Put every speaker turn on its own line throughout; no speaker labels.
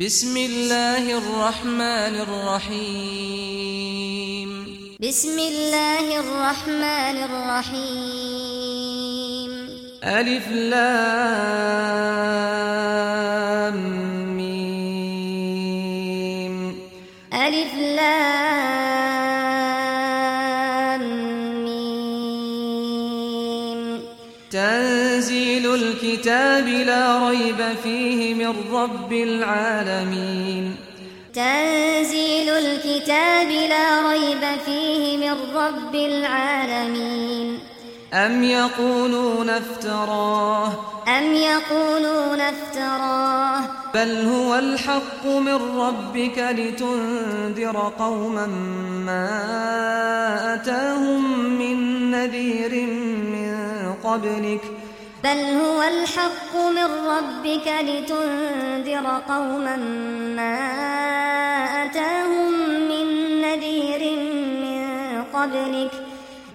بسم الله الرحمن الرحيم
بسم الله الرحمن الرحيم
الف لام ميم
الف لام
الكتاب لا ريب فيه من رب العالمين.
تنزيل الكتاب لا ريب فيه من رب العالمين.
أم يقولون افتراه.
أم يقولون افتراه.
بل هو الحق من ربك لتنذر قوما ما أتاهم من نذير من قبلك.
بل هو الحق من ربك لتنذر قوما ما أتاهم من نذير من قبلك.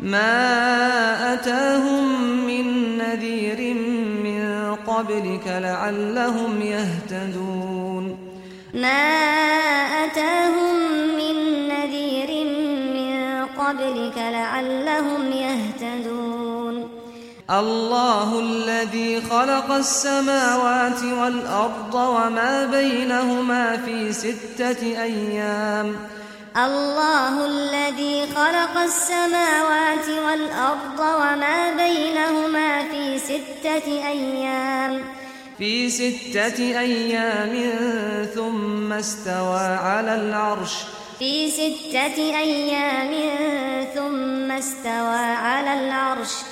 ما أتاهم من نذير من قبلك لعلهم يهتدون.
ما أتاهم من نذير من قبلك لعلهم يهتدون.
الله الذي خلق السماوات والأرض وما بينهما في ستة أيام.
الله الذي خلق السماوات والأرض وما بينهما في ستة أيام.
في ستة أيام ثم استوى على العرش.
في ستة أيام ثم استوى على العرش.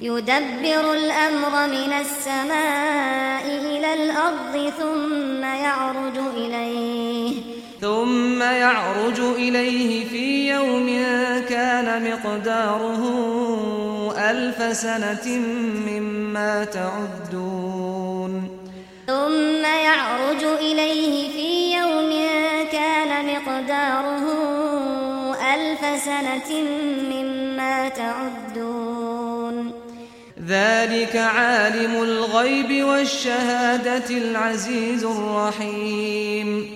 يدبر الأمر من السماء إلى الأرض ثم يعرج إليه.
ثم يعرج إليه في يوم كان مقداره ألف سنة مما تعدون.
ثم يعرج إليه في يوم كان مقداره ألف سنة مما تعدون.
ذلك عالم الغيب والشهادة العزيز الرحيم.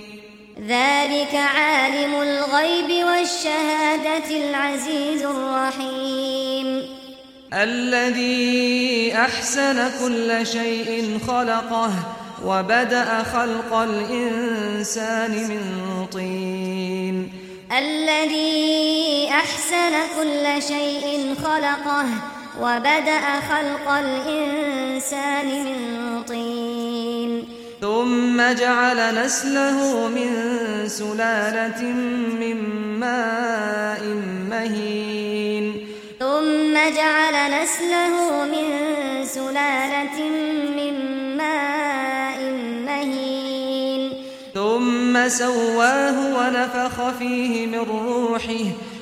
ذلك عالم الغيب والشهادة العزيز الرحيم.
الذي أحسن كل شيء خلقه وبدأ خلق الإنسان من طين.
الذي أحسن كل شيء خلقه وَبَدَأَ خَلْقَ الْإِنْسَانِ مِنْ طِينٍ.
ثُمَّ جَعَلَ نَسْلَهُ مِنْ سُلَالَةٍ مِنْ مَاءٍ مَهِينٍ.
ثُمَّ جَعَلَ نَسْلَهُ مِنْ سُلَالَةٍ مِنْ مَاءٍ مَهِينٍ.
ثُمَّ سَوَّاهُ وَنَفَخَ فِيهِ مِنْ رُوحِهِ.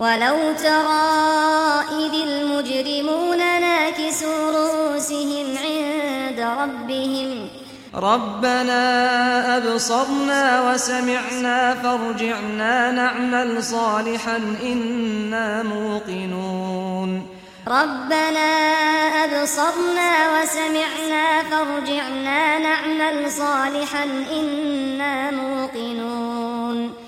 ولو ترى إذ المجرمون ناكسوا رؤوسهم عند ربهم.
ربنا أبصرنا وسمعنا فارجعنا نعمل صالحا إنا موقنون.
ربنا أبصرنا وسمعنا فارجعنا نعمل صالحا إنا موقنون.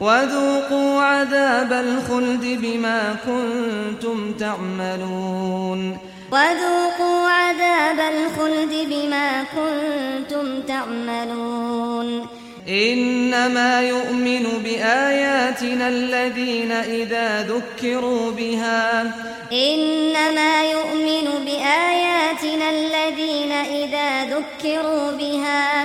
وذوقوا عذاب الخلد بما كنتم تعملون.
وذوقوا عذاب الخلد بما كنتم تعملون.
إنما يؤمن بآياتنا الذين إذا ذكروا بها.
إنما يؤمن بآياتنا الذين إذا ذكروا بها.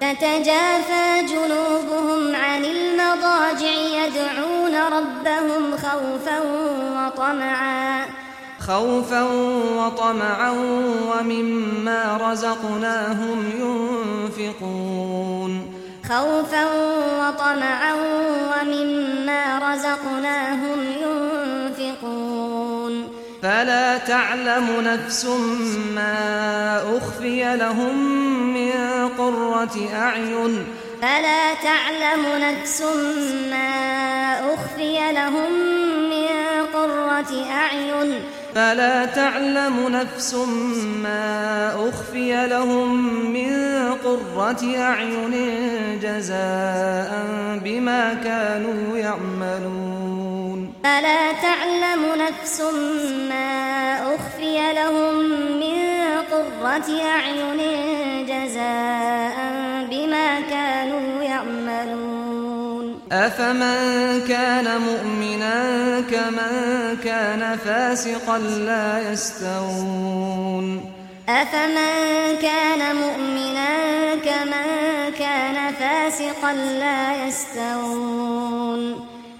تتجافى جنوبهم عن المضاجع يدعون ربهم خوفا وطمعا.
خوفا وطمعا ومما رزقناهم ينفقون.
خوفا وطمعا ومما رزقناهم ينفقون.
فلا تعلم نفس ما أخفي لهم من قرة أعين.
فلا تعلم نفس ما أخفي لهم من قرة أعين.
فلا تعلم نفس ما أخفي لهم من قرة أعين جزاء بما كانوا يعملون.
الا تعلم نفس ما اخفي لهم من قرة اعين جزاء بما كانوا يعملون
افمن كان مؤمنا كمن كان فاسقا لا يستوون
افمن كان مؤمنا كمن كان فاسقا لا يستوون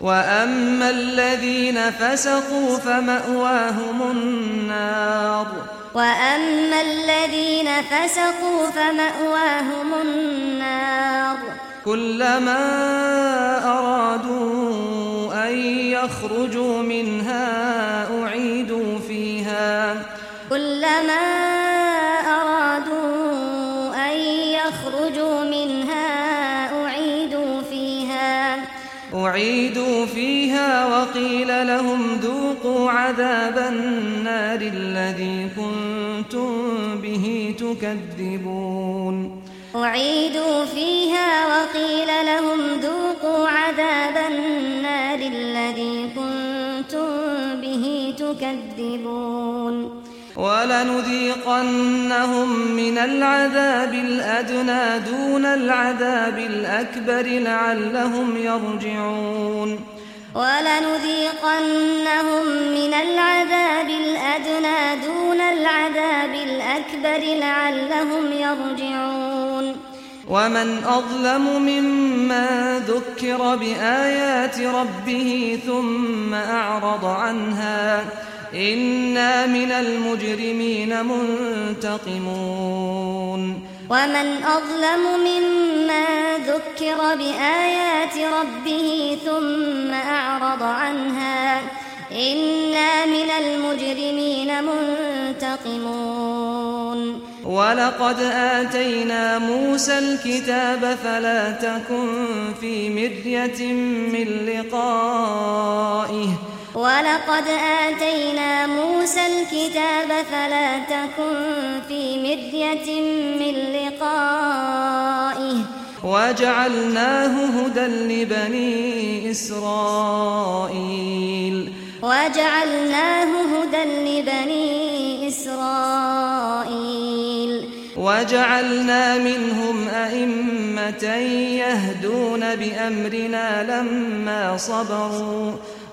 وأما الذين فسقوا فمأواهم النار
وأما الذين فسقوا فمأواهم النار
كلما أرادوا أن يخرجوا منها أعيدوا فيها
كلما أعيدوا فيها
وقيل لهم ذوقوا عذاب النار الذي كنتم به تكذبون.
أعيدوا فيها وقيل لهم ذوقوا عذاب النار الذي كنتم به تكذبون.
ولنذيقنهم من العذاب الأدنى دون العذاب الأكبر لعلهم يرجعون.
ولنذيقنهم من العذاب الأدنى دون العذاب الأكبر لعلهم يرجعون.
ومن أظلم ممن ذكر بآيات ربه ثم أعرض عنها ومن إنا من المجرمين منتقمون.
ومن أظلم مما ذكر بآيات ربه ثم أعرض عنها إنا من المجرمين منتقمون.
وَلَقَدْ آتَيْنَا مُوسَى الْكِتَابَ فَلَا تَكُنْ فِي مِرْيَةٍ مِنْ لِقَائِهِ.
وَلَقَدْ آتَيْنَا مُوسَى الْكِتَابَ فَلَا تَكُنْ فِي مِرْيَةٍ مِّن لِّقَائِهِ.
وَجَعَلْنَاهُ هُدًى لِّبَنِي إِسْرَائِيلَ.
وَجَعَلْنَاهُ هُدًى لِّبَنِي إِسْرَائِيلَ.
وَجَعَلْنَا مِنْهُمْ أَئِمَّةً يَهْدُونَ بِأَمْرِنَا لَمَّا صَبَرُوا.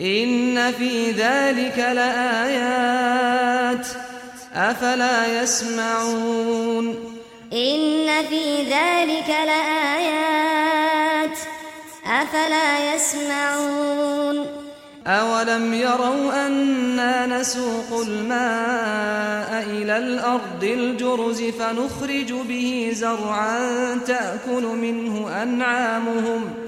إن في ذلك لآيات. أفلا يسمعون.
إن في ذلك لآيات. أفلا يسمعون.
أولم يروا أنا نسوق الماء إلى الأرض الجرز فنخرج به زرعا تأكل منه أنعامهم ۖ.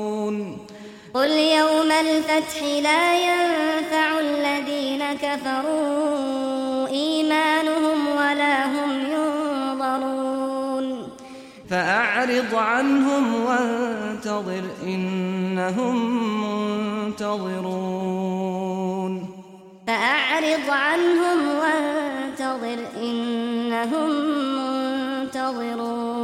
قل يوم الفتح لا ينفع الذين كفروا إيمانهم ولا هم ينظرون.
فأعرض عنهم وانتظر إنهم منتظرون.
فأعرض عنهم وانتظر إنهم منتظرون.